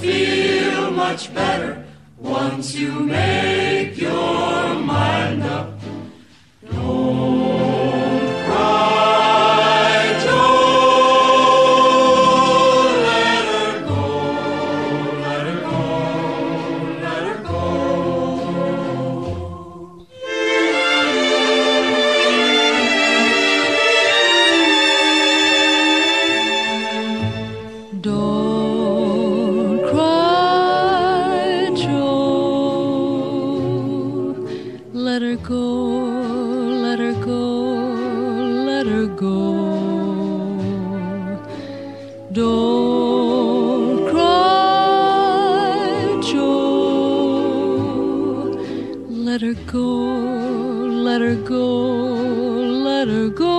feel much better once you make your her go, let her go, let her go. Don't cry, Joe. Let her go, let her go, let her go.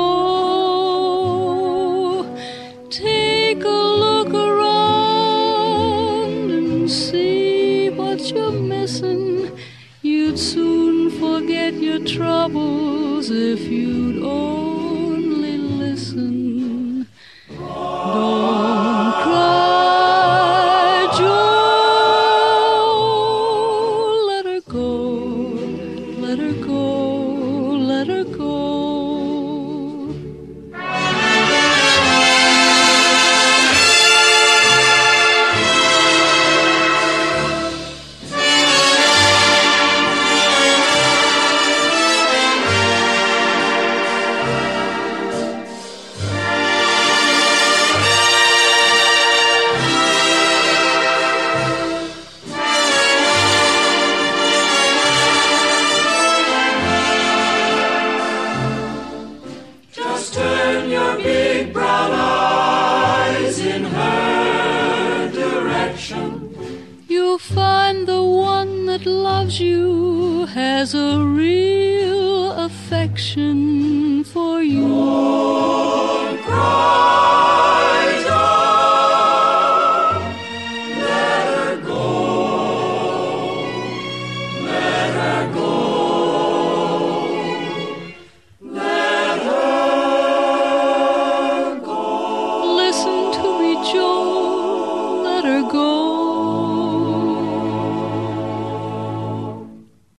Forget your troubles if you'd only listen. Loves you has a real affection for you. Let her go. Let her go. Let her go. Listen to me. Let her go.